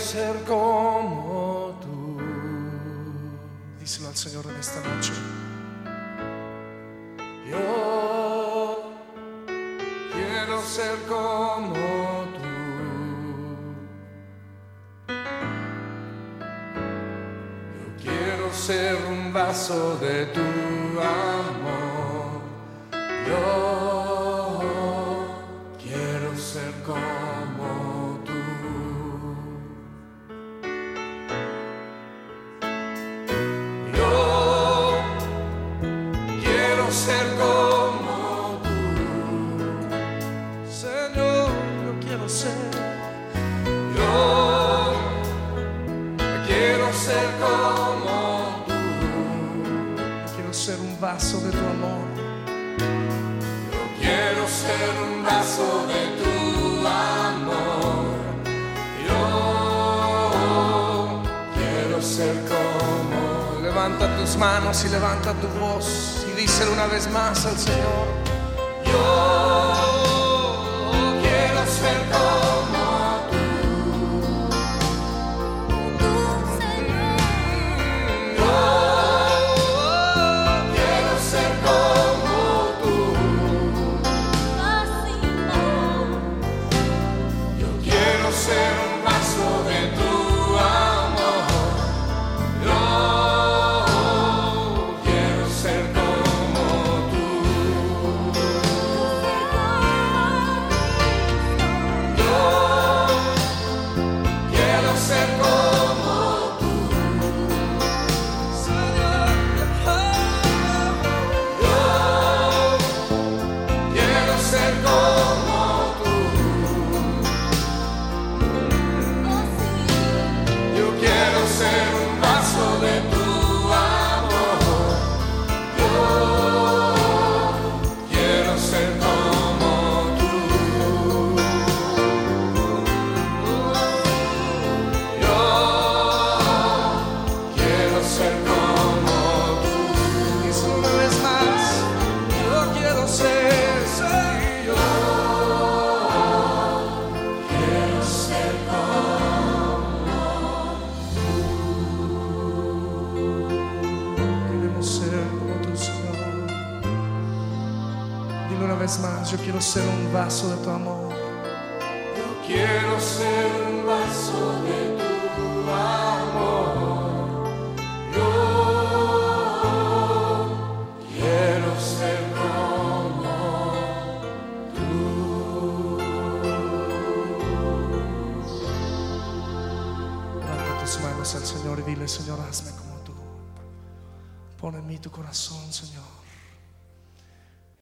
ser como tú. Díselo al Señor en esta noche. Yo quiero ser como tú. Yo quiero ser un vaso de tu amor. Yo quiero ser como tú. Quiero ser un vaso de tu amor. Yo quiero ser un vaso de tu amor. Yo quiero ser como. Levanta tus manos y levanta tu voz y díselo una vez más al Señor. Dile una vez más, yo quiero ser un vaso de tu amor. Yo quiero ser un vaso de tu amor. Yo quiero ser como tú. Levanta tus manos al Señor y dile, Señor, hazme como tú. Pon en mí tu corazón, Señor.